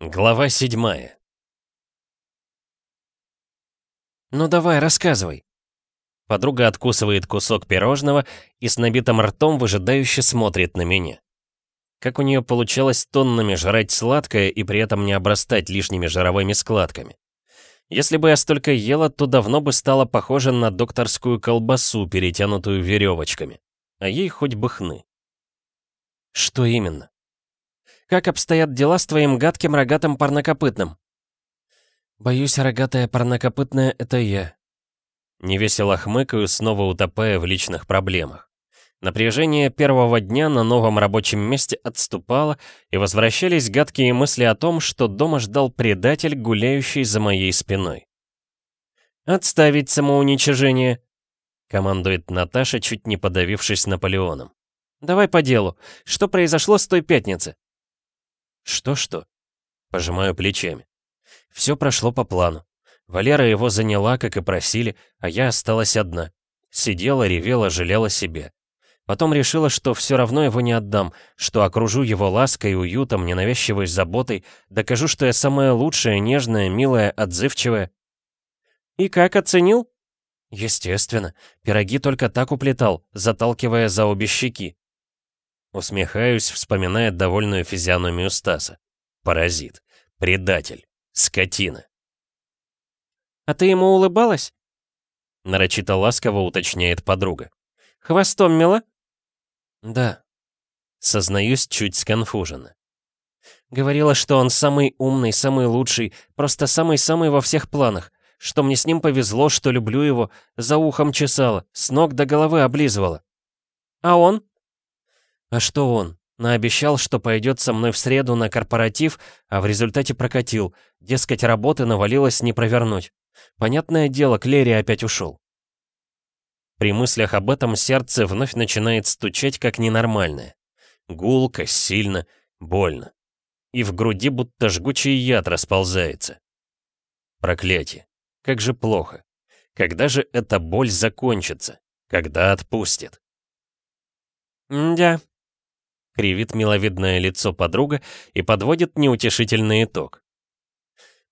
Глава седьмая. «Ну давай, рассказывай». Подруга откусывает кусок пирожного и с набитым ртом выжидающе смотрит на меня. Как у нее получалось тоннами жрать сладкое и при этом не обрастать лишними жировыми складками. Если бы я столько ела, то давно бы стала похожа на докторскую колбасу, перетянутую веревочками. А ей хоть бы хны. Что именно? Как обстоят дела с твоим гадким рогатым парнокопытным?» «Боюсь, рогатая парнокопытная — это я». Невесело хмыкаю, снова утопая в личных проблемах. Напряжение первого дня на новом рабочем месте отступало, и возвращались гадкие мысли о том, что дома ждал предатель, гуляющий за моей спиной. «Отставить самоуничижение!» — командует Наташа, чуть не подавившись Наполеоном. «Давай по делу. Что произошло с той пятницы?» Что-что? Пожимаю плечами. Все прошло по плану. Валера его заняла, как и просили, а я осталась одна. Сидела, ревела, жалела себе. Потом решила, что все равно его не отдам, что окружу его лаской, уютом, ненавязчивой заботой, докажу, что я самая лучшая, нежная, милая, отзывчивая. И как оценил? Естественно. Пироги только так уплетал, заталкивая за обе щеки. Усмехаюсь, вспоминая довольную физиономию Стаса. Паразит. Предатель. Скотина. «А ты ему улыбалась?» Нарочито ласково уточняет подруга. «Хвостом мела?» «Да». Сознаюсь чуть сконфуженно. Говорила, что он самый умный, самый лучший, просто самый-самый во всех планах, что мне с ним повезло, что люблю его, за ухом чесала, с ног до головы облизывала. А он? А что он? Наобещал, что пойдет со мной в среду на корпоратив, а в результате прокатил. Дескать, работы навалилось не провернуть. Понятное дело, Клери опять ушел. При мыслях об этом сердце вновь начинает стучать как ненормальное. Гулко, сильно, больно. И в груди будто жгучий яд расползается. Проклятие. Как же плохо. Когда же эта боль закончится? Когда отпустит? «Мдя», кривит миловидное лицо подруга и подводит неутешительный итог.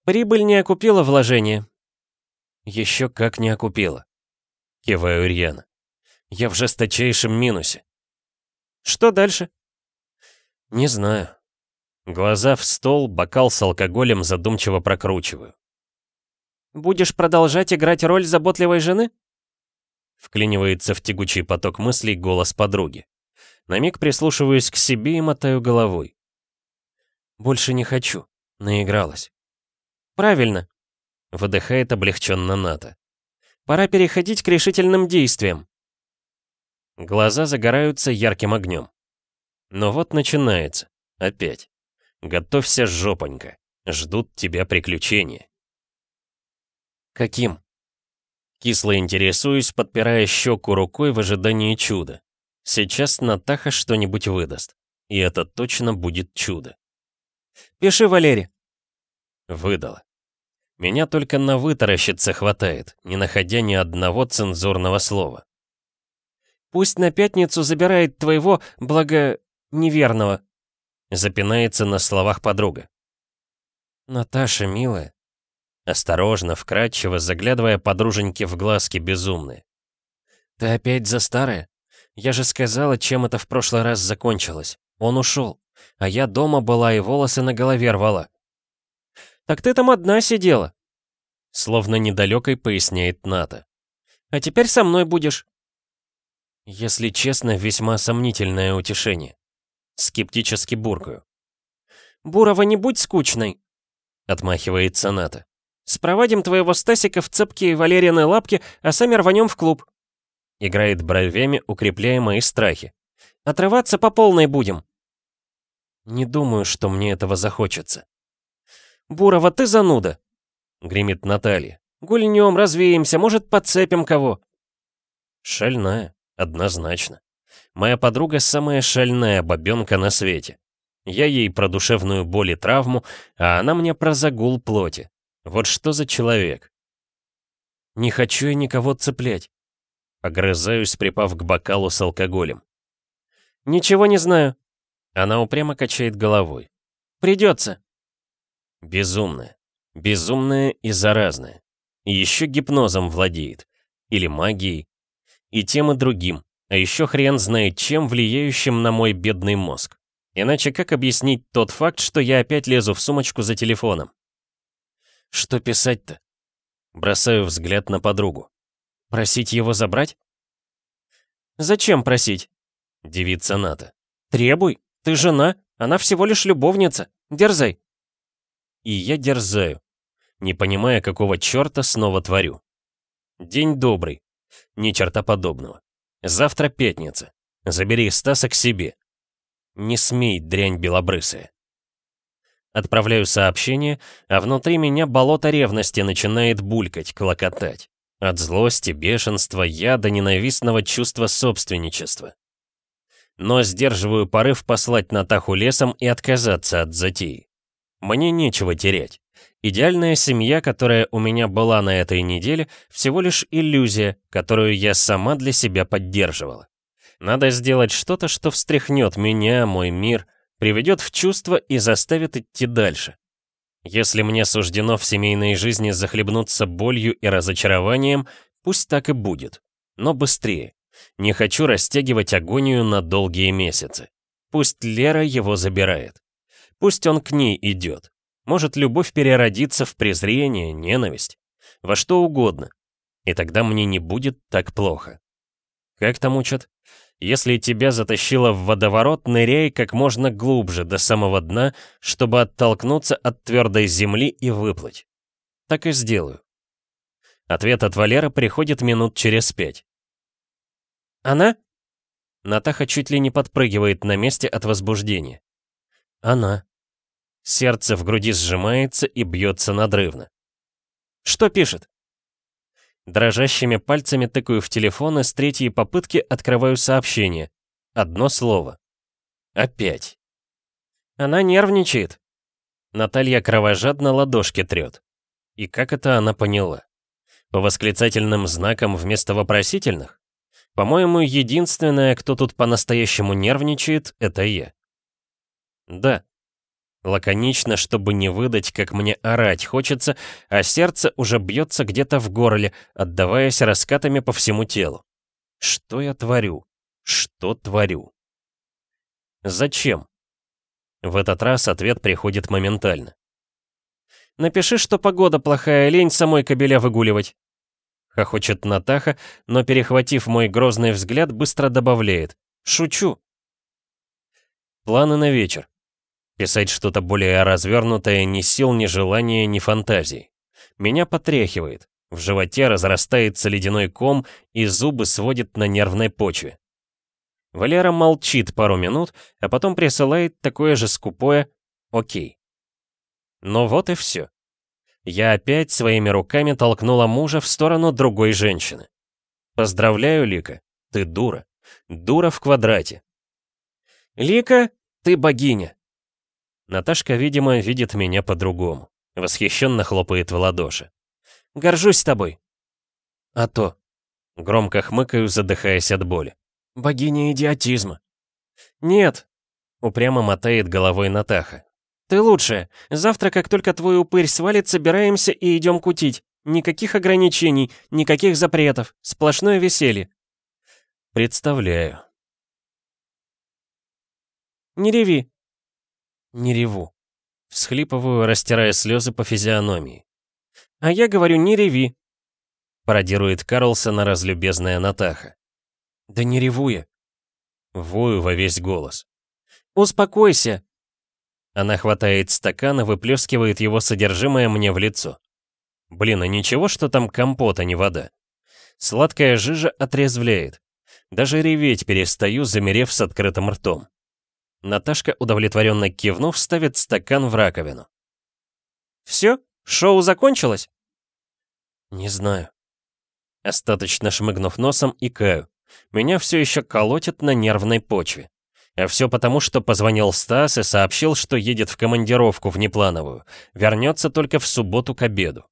«Прибыль не окупила вложение». «Еще как не окупила», — киваю Рьяна. «Я в жесточайшем минусе». «Что дальше?» «Не знаю». Глаза в стол, бокал с алкоголем задумчиво прокручиваю. «Будешь продолжать играть роль заботливой жены?» Вклинивается в тягучий поток мыслей голос подруги. На миг прислушиваюсь к себе и мотаю головой. «Больше не хочу. Наигралась». «Правильно», — выдыхает облегченно Ната. «Пора переходить к решительным действиям». Глаза загораются ярким огнем. Но вот начинается. Опять. Готовься, жопонька. Ждут тебя приключения. Каким? Кисло интересуюсь, подпирая щеку рукой в ожидании чуда. Сейчас Натаха что-нибудь выдаст. И это точно будет чудо. «Пиши, Валерий!» Выдала. Меня только на вытаращиться хватает, не находя ни одного цензурного слова. «Пусть на пятницу забирает твоего, благо... неверного», запинается на словах подруга. «Наташа, милая». Осторожно, вкрадчиво, заглядывая подруженьке в глазки безумные. «Ты опять за старое? Я же сказала, чем это в прошлый раз закончилось. Он ушел. А я дома была и волосы на голове рвала. «Так ты там одна сидела», — словно недалекой поясняет Ната. «А теперь со мной будешь». Если честно, весьма сомнительное утешение. Скептически буркаю. «Бурова, не будь скучной», — отмахивается Ната. «Спровадим твоего Стасика в цепкие валерьяны лапки, а сами рванем в клуб». Играет бровями, укрепляя мои страхи. «Отрываться по полной будем». Не думаю, что мне этого захочется. «Бурова, ты зануда!» — гремит Наталья. «Гульнем, развеемся, может, подцепим кого?» Шальная, однозначно. Моя подруга самая шальная бабенка на свете. Я ей про душевную боль и травму, а она мне про загул плоти. Вот что за человек? Не хочу я никого цеплять. Огрызаюсь, припав к бокалу с алкоголем. «Ничего не знаю». Она упрямо качает головой. «Придется». Безумная. Безумная и заразная. И еще гипнозом владеет. Или магией. И тем и другим. А еще хрен знает чем, влияющим на мой бедный мозг. Иначе как объяснить тот факт, что я опять лезу в сумочку за телефоном? Что писать-то? Бросаю взгляд на подругу. Просить его забрать? Зачем просить? Девица Ната. Требуй. Ты жена, она всего лишь любовница. Дерзай. И я дерзаю, не понимая, какого черта снова творю. День добрый. Ни черта подобного. Завтра пятница. Забери Стаса к себе. Не смей, дрянь белобрысая. Отправляю сообщение, а внутри меня болото ревности начинает булькать, клокотать. От злости, бешенства, яда, ненавистного чувства собственничества. Но сдерживаю порыв послать Натаху лесом и отказаться от затеи. Мне нечего терять. Идеальная семья, которая у меня была на этой неделе, всего лишь иллюзия, которую я сама для себя поддерживала. Надо сделать что-то, что встряхнет меня, мой мир, приведет в чувство и заставит идти дальше. Если мне суждено в семейной жизни захлебнуться болью и разочарованием, пусть так и будет. Но быстрее. Не хочу растягивать агонию на долгие месяцы. Пусть Лера его забирает. Пусть он к ней идет. Может, любовь переродится в презрение, ненависть. Во что угодно. И тогда мне не будет так плохо. Как там учат? Если тебя затащило в водоворот, ныряй как можно глубже, до самого дна, чтобы оттолкнуться от твердой земли и выплыть. Так и сделаю. Ответ от Валера приходит минут через пять. «Она?» Натаха чуть ли не подпрыгивает на месте от возбуждения. «Она». Сердце в груди сжимается и бьется надрывно. «Что пишет?» Дрожащими пальцами тыкаю в телефон и с третьей попытки открываю сообщение. Одно слово. Опять. Она нервничает. Наталья кровожадно ладошки трет. И как это она поняла? По восклицательным знакам вместо вопросительных? По-моему, единственное, кто тут по-настоящему нервничает, это я. Да, Лаконично, чтобы не выдать, как мне орать хочется, а сердце уже бьется где-то в горле, отдаваясь раскатами по всему телу. Что я творю? Что творю? Зачем? В этот раз ответ приходит моментально. «Напиши, что погода плохая, лень самой кобеля выгуливать». Хохочет Натаха, но, перехватив мой грозный взгляд, быстро добавляет. «Шучу». Планы на вечер. Писать что-то более развернутое ни сил, ни желания, ни фантазий. Меня потряхивает. В животе разрастается ледяной ком, и зубы сводит на нервной почве. Валера молчит пару минут, а потом присылает такое же скупое «Окей». Но вот и все. Я опять своими руками толкнула мужа в сторону другой женщины. Поздравляю, Лика, ты дура. Дура в квадрате. Лика, ты богиня. Наташка, видимо, видит меня по-другому. Восхищенно хлопает в ладоши. «Горжусь тобой!» «А то!» Громко хмыкаю, задыхаясь от боли. «Богиня идиотизма!» «Нет!» Упрямо мотает головой Натаха. «Ты лучшая. Завтра, как только твой упырь свалит, собираемся и идем кутить. Никаких ограничений, никаких запретов. Сплошное веселье». «Представляю». «Не реви. Не реву. Всхлипываю, растирая слезы по физиономии. «А я говорю, не реви!» Пародирует Карлсона разлюбезная Натаха. «Да не реву я!» Вою во весь голос. «Успокойся!» Она хватает стакан и выплескивает его содержимое мне в лицо. Блин, а ничего, что там компот, а не вода. Сладкая жижа отрезвляет. Даже реветь перестаю, замерев с открытым ртом. Наташка, удовлетворенно кивнув, ставит стакан в раковину. «Все? Шоу закончилось?» «Не знаю». Остаточно шмыгнув носом, и каю. Меня все еще колотит на нервной почве. А все потому, что позвонил Стас и сообщил, что едет в командировку внеплановую. Вернется только в субботу к обеду.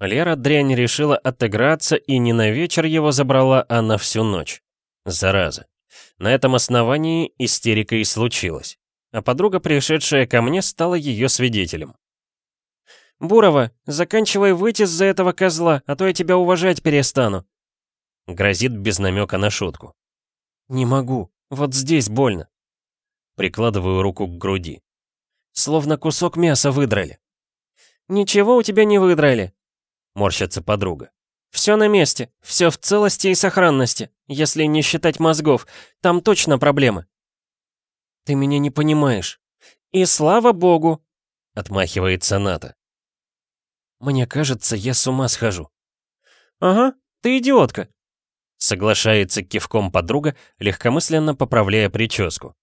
Лера дрянь решила отыграться и не на вечер его забрала, а на всю ночь. Зараза. На этом основании истерика и случилась. А подруга, пришедшая ко мне, стала ее свидетелем. «Бурова, заканчивай выйти из-за этого козла, а то я тебя уважать перестану!» Грозит без намека на шутку. «Не могу, вот здесь больно!» Прикладываю руку к груди. «Словно кусок мяса выдрали!» «Ничего у тебя не выдрали!» Морщится подруга. «Все на месте, все в целости и сохранности, если не считать мозгов, там точно проблемы!» «Ты меня не понимаешь!» «И слава богу!» Отмахивается Ната. Мне кажется, я с ума схожу. Ага, ты идиотка. Соглашается кивком подруга, легкомысленно поправляя прическу.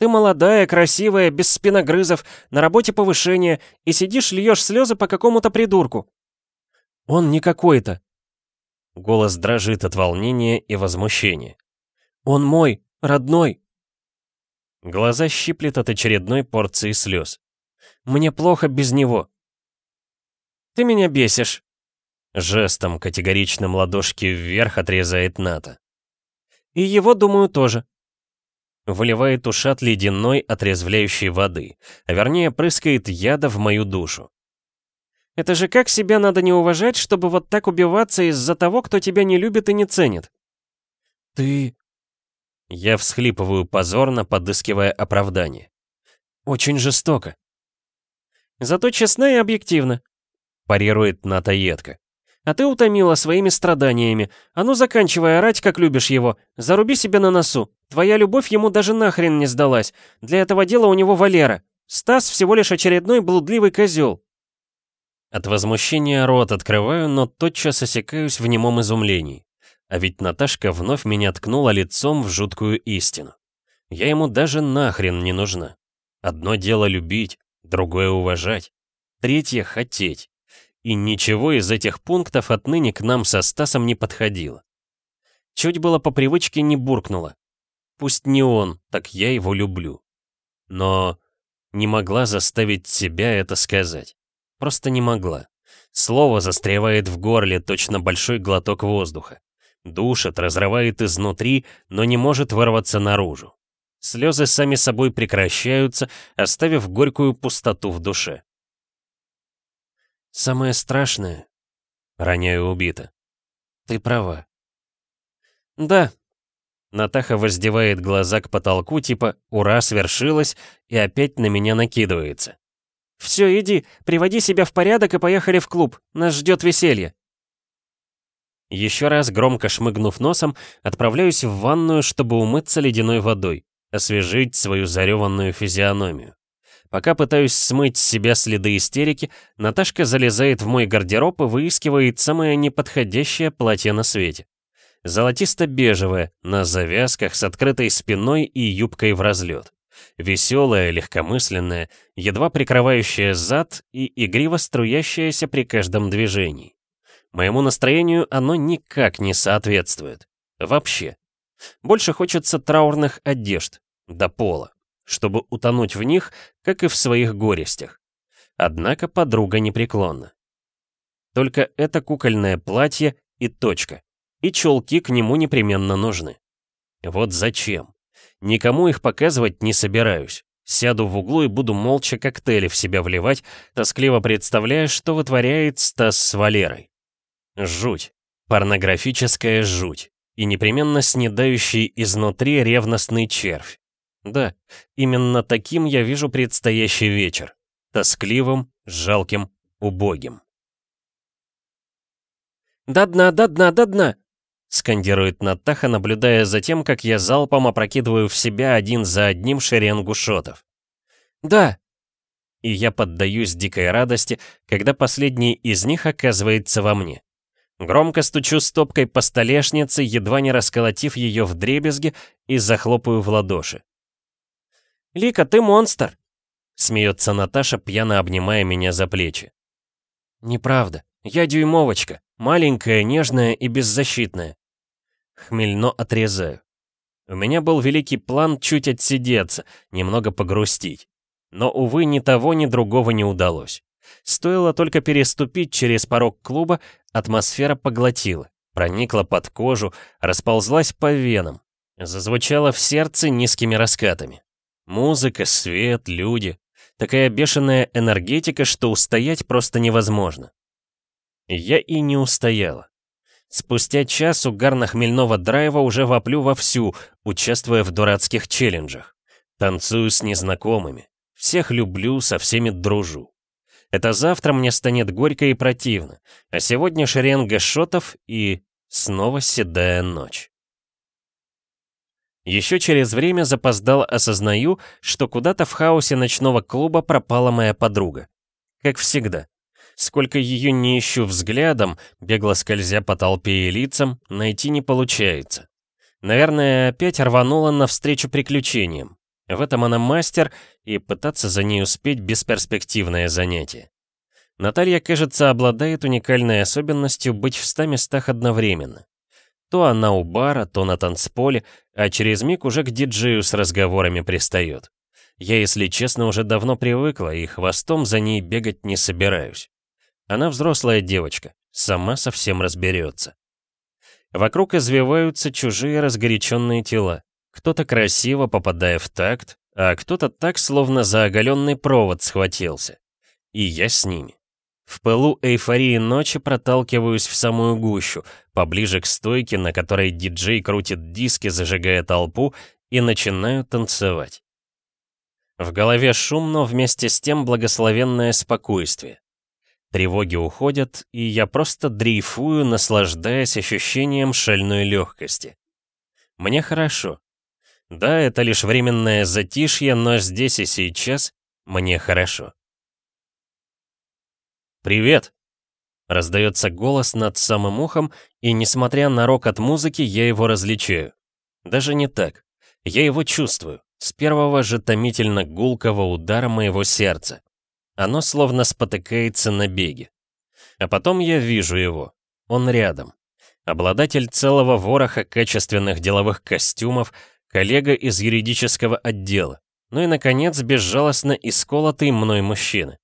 Ты молодая, красивая, без спиногрызов, на работе повышение, и сидишь льешь слезы по какому-то придурку. Он не какой-то. Голос дрожит от волнения и возмущения. Он мой, родной. Глаза щиплет от очередной порции слез. Мне плохо без него. Ты меня бесишь!» Жестом категоричным ладошки вверх отрезает Ната. «И его, думаю, тоже». Выливает ушат ледяной, отрезвляющей воды, а вернее прыскает яда в мою душу. «Это же как себя надо не уважать, чтобы вот так убиваться из-за того, кто тебя не любит и не ценит?» «Ты...» Я всхлипываю позорно, подыскивая оправдание. «Очень жестоко». «Зато честно и объективно парирует Ната едко. «А ты утомила своими страданиями. А ну заканчивай орать, как любишь его. Заруби себе на носу. Твоя любовь ему даже нахрен не сдалась. Для этого дела у него Валера. Стас всего лишь очередной блудливый козел». От возмущения рот открываю, но тотчас осекаюсь в немом изумлении. А ведь Наташка вновь меня ткнула лицом в жуткую истину. Я ему даже нахрен не нужна. Одно дело любить, другое уважать, третье — хотеть. И ничего из этих пунктов отныне к нам со Стасом не подходило. Чуть было по привычке не буркнуло. Пусть не он, так я его люблю. Но не могла заставить себя это сказать. Просто не могла. Слово застревает в горле, точно большой глоток воздуха. Душит, разрывает изнутри, но не может вырваться наружу. Слезы сами собой прекращаются, оставив горькую пустоту в душе. Самое страшное, роняю убито. Ты права. Да. Натаха воздевает глаза к потолку, типа «Ура, свершилось!» и опять на меня накидывается. «Все, иди, приводи себя в порядок и поехали в клуб. Нас ждет веселье». Еще раз, громко шмыгнув носом, отправляюсь в ванную, чтобы умыться ледяной водой, освежить свою зареванную физиономию. Пока пытаюсь смыть с себя следы истерики, Наташка залезает в мой гардероб и выискивает самое неподходящее платье на свете. Золотисто-бежевое, на завязках, с открытой спиной и юбкой в разлет. Веселое, легкомысленное, едва прикрывающее зад и игриво струящееся при каждом движении. Моему настроению оно никак не соответствует. Вообще. Больше хочется траурных одежд, до пола чтобы утонуть в них, как и в своих горестях. Однако подруга непреклонна. Только это кукольное платье и точка. И чулки к нему непременно нужны. Вот зачем? Никому их показывать не собираюсь. Сяду в углу и буду молча коктейли в себя вливать, тоскливо представляя, что вытворяет Стас с Валерой. Жуть. Порнографическая жуть. И непременно снедающий изнутри ревностный червь. Да, именно таким я вижу предстоящий вечер. Тоскливым, жалким, убогим. «До дна, до дна, до дна!» Скандирует Натаха, наблюдая за тем, как я залпом опрокидываю в себя один за одним шеренгу шотов. «Да!» И я поддаюсь дикой радости, когда последний из них оказывается во мне. Громко стучу стопкой по столешнице, едва не расколотив ее в дребезги, и захлопаю в ладоши. «Лика, ты монстр!» Смеется Наташа, пьяно обнимая меня за плечи. «Неправда. Я дюймовочка. Маленькая, нежная и беззащитная». Хмельно отрезаю. У меня был великий план чуть отсидеться, немного погрустить. Но, увы, ни того, ни другого не удалось. Стоило только переступить через порог клуба, атмосфера поглотила, проникла под кожу, расползлась по венам, зазвучала в сердце низкими раскатами. Музыка, свет, люди. Такая бешеная энергетика, что устоять просто невозможно. Я и не устояла. Спустя час угар хмельного драйва уже воплю вовсю, участвуя в дурацких челленджах. Танцую с незнакомыми. Всех люблю, со всеми дружу. Это завтра мне станет горько и противно, а сегодня шеренга шотов и снова седая ночь. Еще через время запоздал осознаю, что куда-то в хаосе ночного клуба пропала моя подруга. Как всегда. Сколько ее не ищу взглядом, бегло скользя по толпе и лицам, найти не получается. Наверное, опять рванула навстречу приключениям. В этом она мастер, и пытаться за ней успеть бесперспективное занятие. Наталья, кажется, обладает уникальной особенностью быть в ста местах одновременно. То она у бара, то на танцполе, а через миг уже к диджею с разговорами пристает. Я, если честно, уже давно привыкла и хвостом за ней бегать не собираюсь. Она взрослая девочка, сама совсем разберется. Вокруг извиваются чужие разгоряченные тела. Кто-то красиво попадая в такт, а кто-то так, словно за оголенный провод схватился. И я с ними. В пылу эйфории ночи проталкиваюсь в самую гущу, поближе к стойке, на которой диджей крутит диски, зажигая толпу, и начинаю танцевать. В голове шумно, вместе с тем благословенное спокойствие. Тревоги уходят, и я просто дрейфую, наслаждаясь ощущением шальной легкости. Мне хорошо. Да, это лишь временное затишье, но здесь и сейчас мне хорошо. «Привет!» — раздается голос над самым ухом, и, несмотря на рок от музыки, я его различаю. Даже не так. Я его чувствую, с первого же томительно гулкого удара моего сердца. Оно словно спотыкается на беге. А потом я вижу его. Он рядом. Обладатель целого вороха качественных деловых костюмов, коллега из юридического отдела. Ну и, наконец, безжалостно исколотый мной мужчина.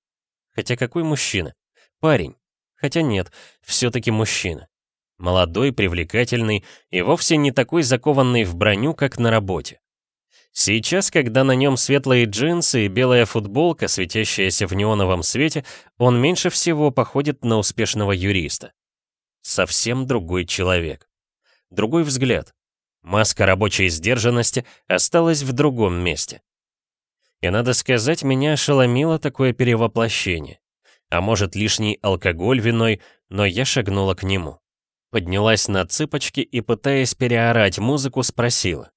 Хотя какой мужчина? Парень. Хотя нет, все-таки мужчина. Молодой, привлекательный и вовсе не такой закованный в броню, как на работе. Сейчас, когда на нем светлые джинсы и белая футболка, светящаяся в неоновом свете, он меньше всего походит на успешного юриста. Совсем другой человек. Другой взгляд. Маска рабочей сдержанности осталась в другом месте. И надо сказать, меня ошеломило такое перевоплощение. А может, лишний алкоголь виной, но я шагнула к нему. Поднялась на цыпочки и, пытаясь переорать музыку, спросила.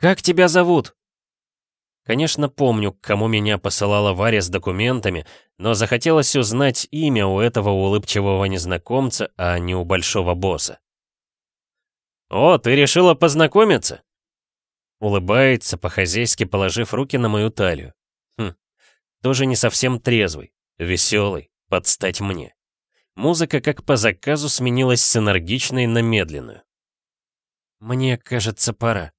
«Как тебя зовут?» Конечно, помню, к кому меня посылала Варя с документами, но захотелось узнать имя у этого улыбчивого незнакомца, а не у большого босса. «О, ты решила познакомиться?» Улыбается, по-хозяйски положив руки на мою талию. Хм, тоже не совсем трезвый, веселый, подстать мне. Музыка как по заказу сменилась с энергичной на медленную. «Мне кажется, пора»,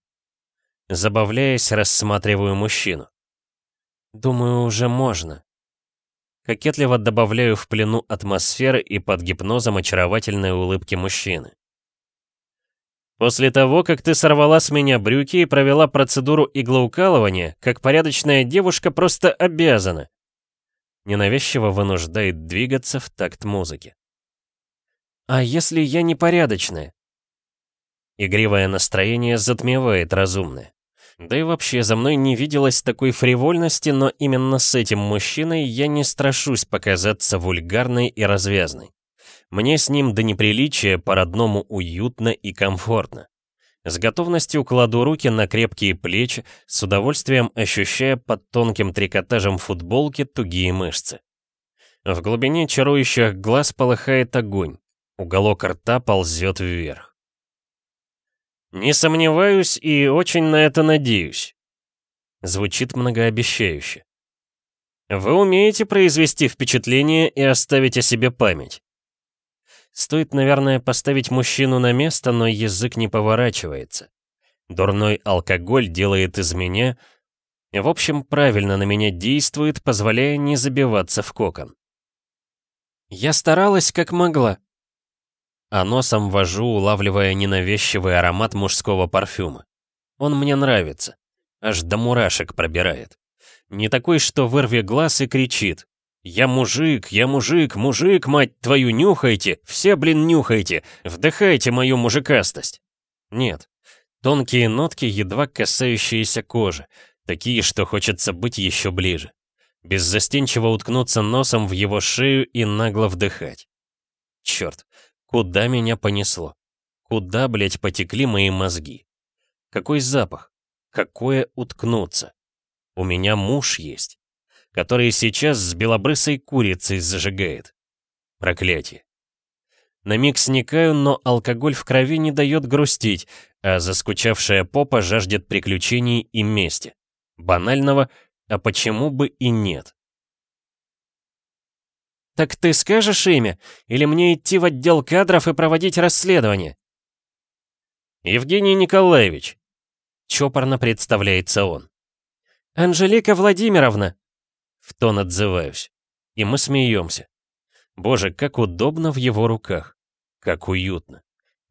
Забавляясь, рассматриваю мужчину. Думаю, уже можно. Кокетливо добавляю в плену атмосферы и под гипнозом очаровательной улыбки мужчины. После того, как ты сорвала с меня брюки и провела процедуру иглоукалывания, как порядочная девушка просто обязана. Ненавязчиво вынуждает двигаться в такт музыки. А если я непорядочная? Игривое настроение затмевает разумное. Да и вообще, за мной не виделось такой фривольности, но именно с этим мужчиной я не страшусь показаться вульгарной и развязной. Мне с ним до неприличия по-родному уютно и комфортно. С готовностью кладу руки на крепкие плечи, с удовольствием ощущая под тонким трикотажем футболки тугие мышцы. В глубине чарующих глаз полыхает огонь, уголок рта ползет вверх. «Не сомневаюсь и очень на это надеюсь», — звучит многообещающе. «Вы умеете произвести впечатление и оставить о себе память». Стоит, наверное, поставить мужчину на место, но язык не поворачивается. Дурной алкоголь делает из меня... В общем, правильно на меня действует, позволяя не забиваться в кокон. «Я старалась как могла», а носом вожу, улавливая ненавязчивый аромат мужского парфюма. Он мне нравится. Аж до мурашек пробирает. Не такой, что вырви глаз и кричит. «Я мужик, я мужик, мужик, мать твою, нюхайте! Все, блин, нюхайте! Вдыхайте мою мужикастость!» Нет. Тонкие нотки, едва касающиеся кожи. Такие, что хочется быть еще ближе. Беззастенчиво уткнуться носом в его шею и нагло вдыхать. Черт, куда меня понесло? Куда, блядь, потекли мои мозги? Какой запах? Какое уткнуться? У меня муж есть, который сейчас с белобрысой курицей зажигает. Проклятие. На миг сникаю, но алкоголь в крови не дает грустить, а заскучавшая попа жаждет приключений и мести. Банального, а почему бы и нет? «Так ты скажешь имя? Или мне идти в отдел кадров и проводить расследование?» «Евгений Николаевич», — чопорно представляется он. «Анжелика Владимировна!» В тон отзываюсь. И мы смеемся. Боже, как удобно в его руках. Как уютно.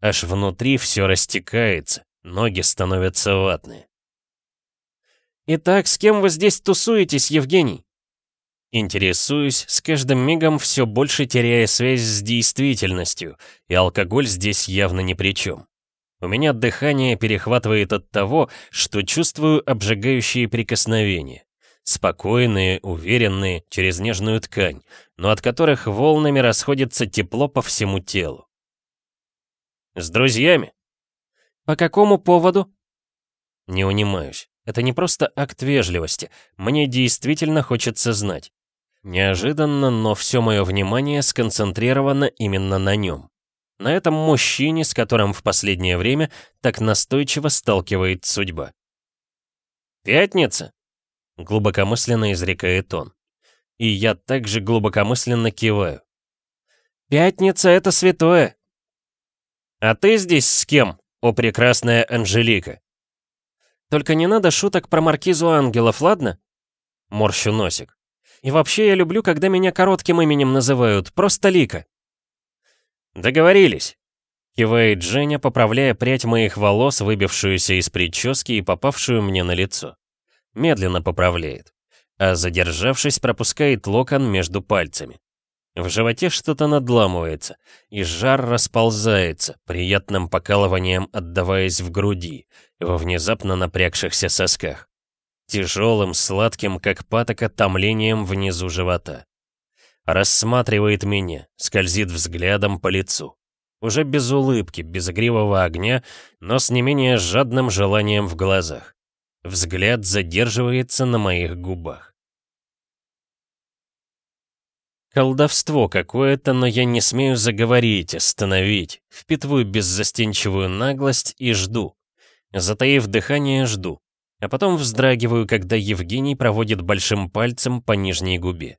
Аж внутри все растекается, ноги становятся ватные. «Итак, с кем вы здесь тусуетесь, Евгений?» Интересуюсь, с каждым мигом все больше теряя связь с действительностью, и алкоголь здесь явно ни при чем. У меня дыхание перехватывает от того, что чувствую обжигающие прикосновения. Спокойные, уверенные, через нежную ткань, но от которых волнами расходится тепло по всему телу. «С друзьями?» «По какому поводу?» Не унимаюсь. Это не просто акт вежливости. Мне действительно хочется знать. Неожиданно, но все мое внимание сконцентрировано именно на нем на этом мужчине, с которым в последнее время так настойчиво сталкивает судьба. «Пятница?» — глубокомысленно изрекает он. И я также глубокомысленно киваю. «Пятница — это святое!» «А ты здесь с кем, о прекрасная Анжелика?» «Только не надо шуток про маркизу ангелов, ладно?» Морщу носик. «И вообще я люблю, когда меня коротким именем называют, просто Лика». «Договорились!» Кивает Женя, поправляя прядь моих волос, выбившуюся из прически и попавшую мне на лицо. Медленно поправляет, а задержавшись, пропускает локон между пальцами. В животе что-то надламывается, и жар расползается, приятным покалыванием отдаваясь в груди, во внезапно напрягшихся сосках. Тяжелым, сладким, как патока, томлением внизу живота. Рассматривает меня, скользит взглядом по лицу. Уже без улыбки, без игривого огня, но с не менее жадным желанием в глазах. Взгляд задерживается на моих губах. Колдовство какое-то, но я не смею заговорить, остановить. Впитываю беззастенчивую наглость и жду. Затаив дыхание, жду. А потом вздрагиваю, когда Евгений проводит большим пальцем по нижней губе.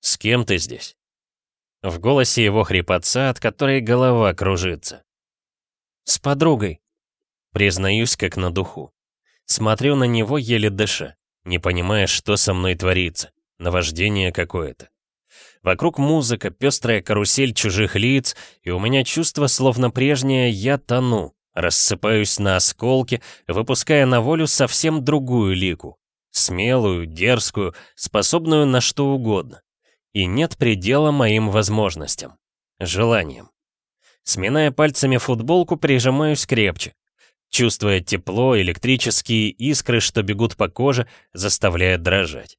«С кем ты здесь?» В голосе его хрипотца, от которой голова кружится. «С подругой», признаюсь как на духу. Смотрю на него, еле дыша, не понимая, что со мной творится. Наваждение какое-то. Вокруг музыка, пестрая карусель чужих лиц, и у меня чувство, словно прежнее, я тону, рассыпаюсь на осколки, выпуская на волю совсем другую лику. Смелую, дерзкую, способную на что угодно и нет предела моим возможностям, желаниям. Сминая пальцами футболку, прижимаюсь крепче, чувствуя тепло, электрические искры, что бегут по коже, заставляя дрожать.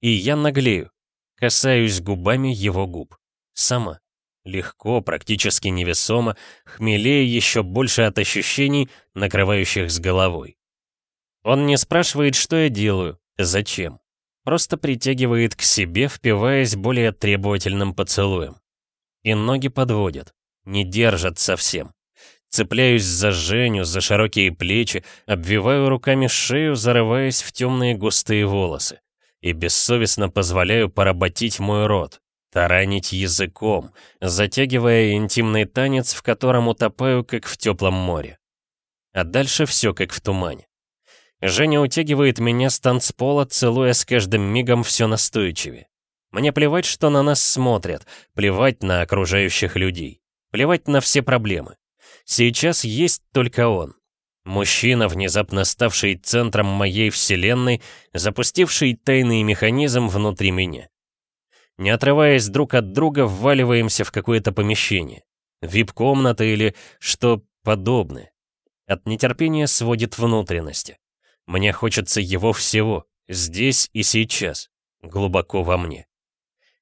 И я наглею, касаюсь губами его губ. Сама. Легко, практически невесомо, хмелее еще больше от ощущений, накрывающих с головой. Он не спрашивает, что я делаю, зачем. Просто притягивает к себе, впиваясь более требовательным поцелуем. И ноги подводят, не держат совсем. Цепляюсь за Женю, за широкие плечи, обвиваю руками шею, зарываясь в темные густые волосы. И бессовестно позволяю поработить мой рот, таранить языком, затягивая интимный танец, в котором утопаю, как в теплом море. А дальше все как в тумане. Женя утягивает меня с танцпола, целуя с каждым мигом все настойчивее. Мне плевать, что на нас смотрят, плевать на окружающих людей, плевать на все проблемы. Сейчас есть только он. Мужчина, внезапно ставший центром моей вселенной, запустивший тайный механизм внутри меня. Не отрываясь друг от друга, вваливаемся в какое-то помещение. Вип-комната или что подобное. От нетерпения сводит внутренности. Мне хочется его всего, здесь и сейчас, глубоко во мне.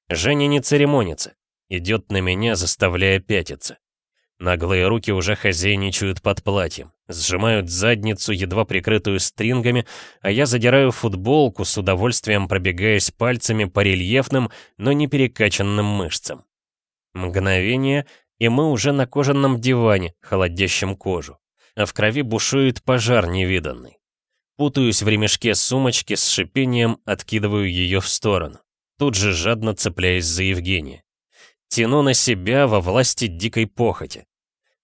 Женя не церемонится, идет на меня, заставляя пятиться. Наглые руки уже хозяйничают под платьем, сжимают задницу, едва прикрытую стрингами, а я задираю футболку, с удовольствием пробегаясь пальцами по рельефным, но не перекачанным мышцам. Мгновение, и мы уже на кожаном диване, холодящем кожу, а в крови бушует пожар невиданный. Путаюсь в ремешке сумочки, с шипением откидываю ее в сторону, тут же жадно цепляясь за Евгения. Тяну на себя во власти дикой похоти.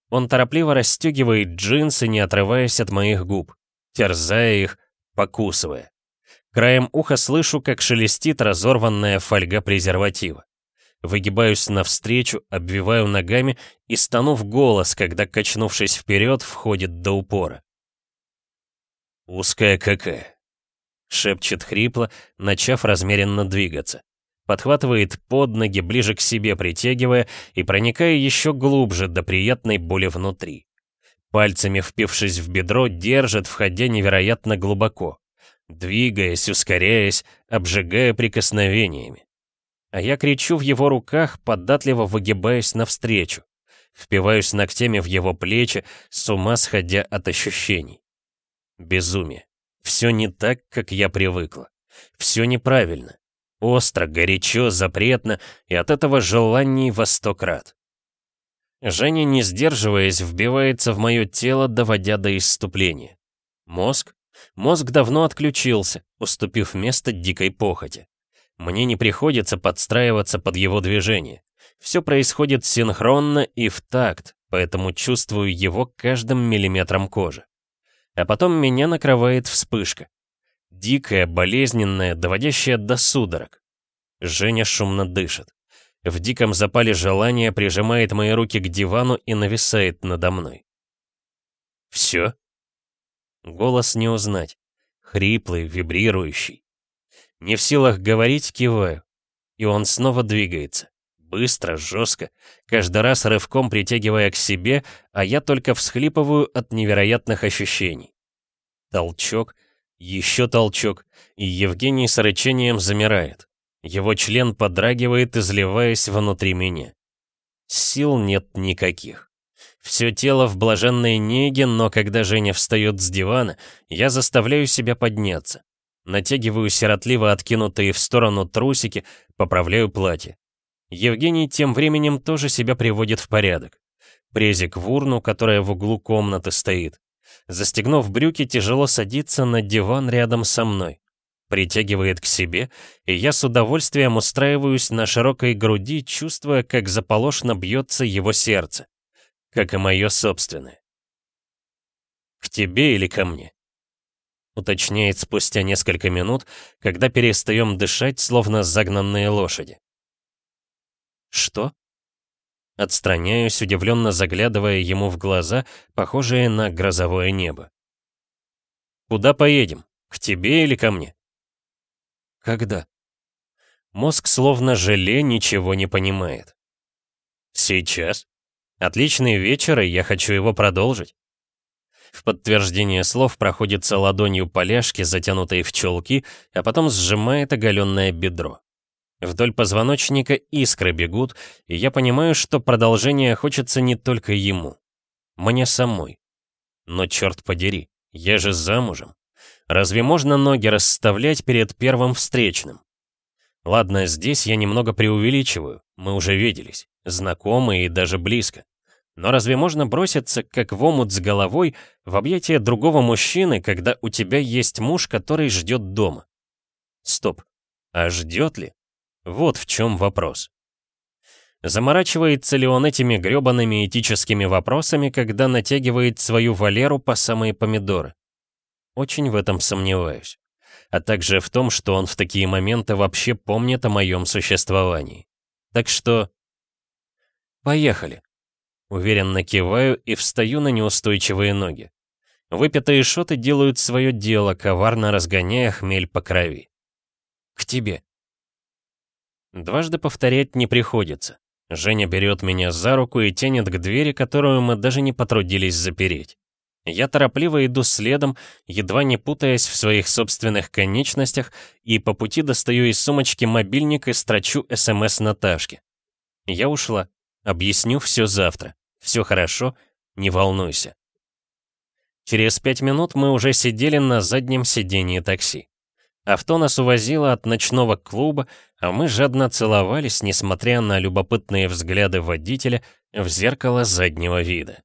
Он торопливо расстегивает джинсы, не отрываясь от моих губ, терзая их, покусывая. Краем уха слышу, как шелестит разорванная фольга презерватива. Выгибаюсь навстречу, обвиваю ногами и стану в голос, когда, качнувшись вперед, входит до упора. «Узкая какая!» — шепчет хрипло, начав размеренно двигаться подхватывает под ноги, ближе к себе притягивая и проникая еще глубже до приятной боли внутри. Пальцами впившись в бедро, держит, входя невероятно глубоко, двигаясь, ускоряясь, обжигая прикосновениями. А я кричу в его руках, податливо выгибаясь навстречу. Впиваюсь ногтями в его плечи, с ума сходя от ощущений. Безумие. Все не так, как я привыкла. Все неправильно. Остро, горячо, запретно, и от этого желаний во сто крат. Женя, не сдерживаясь, вбивается в мое тело, доводя до исступления. Мозг? Мозг давно отключился, уступив место дикой похоти. Мне не приходится подстраиваться под его движение. Все происходит синхронно и в такт, поэтому чувствую его каждым миллиметром кожи. А потом меня накрывает вспышка. Дикая, болезненная, доводящая до судорог. Женя шумно дышит. В диком запале желания прижимает мои руки к дивану и нависает надо мной. «Все?» Голос не узнать. Хриплый, вибрирующий. Не в силах говорить, киваю. И он снова двигается. Быстро, жестко, каждый раз рывком притягивая к себе, а я только всхлипываю от невероятных ощущений. Толчок — еще толчок, и Евгений с рычением замирает. Его член подрагивает, изливаясь внутри меня. Сил нет никаких. Все тело в блаженной неге, но когда Женя встает с дивана, я заставляю себя подняться. Натягиваю сиротливо откинутые в сторону трусики, поправляю платье. Евгений тем временем тоже себя приводит в порядок. Презик в урну, которая в углу комнаты стоит. Застегнув брюки, тяжело садится на диван рядом со мной. Притягивает к себе, и я с удовольствием устраиваюсь на широкой груди, чувствуя, как заполошно бьется его сердце. Как и мое собственное. «К тебе или ко мне?» уточняет спустя несколько минут, когда перестаем дышать, словно загнанные лошади. «Что?» Отстраняюсь, удивленно заглядывая ему в глаза, похожие на грозовое небо. «Куда поедем? К тебе или ко мне?» «Когда?» Мозг словно желе ничего не понимает. «Сейчас. Отличный вечер, и я хочу его продолжить». В подтверждение слов проходится ладонью поляшки, затянутой в челки, а потом сжимает оголенное бедро. Вдоль позвоночника искры бегут, и я понимаю, что продолжение хочется не только ему. Мне самой. Но черт подери, я же замужем. Разве можно ноги расставлять перед первым встречным? Ладно, здесь я немного преувеличиваю, мы уже виделись, знакомы и даже близко. Но разве можно броситься, как в омут с головой, в объятия другого мужчины, когда у тебя есть муж, который ждет дома? Стоп, а ждет ли? Вот в чем вопрос. Заморачивается ли он этими грёбаными этическими вопросами, когда натягивает свою Валеру по самые помидоры? Очень в этом сомневаюсь. А также в том, что он в такие моменты вообще помнит о моем существовании. Так что... Поехали. Уверенно киваю и встаю на неустойчивые ноги. Выпитые шоты делают свое дело, коварно разгоняя хмель по крови. К тебе. Дважды повторять не приходится. Женя берет меня за руку и тянет к двери, которую мы даже не потрудились запереть. Я торопливо иду следом, едва не путаясь в своих собственных конечностях, и по пути достаю из сумочки мобильник и строчу СМС Наташке. Я ушла. Объясню все завтра. Все хорошо, не волнуйся. Через пять минут мы уже сидели на заднем сидении такси. Авто нас увозило от ночного клуба, а мы жадно целовались, несмотря на любопытные взгляды водителя в зеркало заднего вида.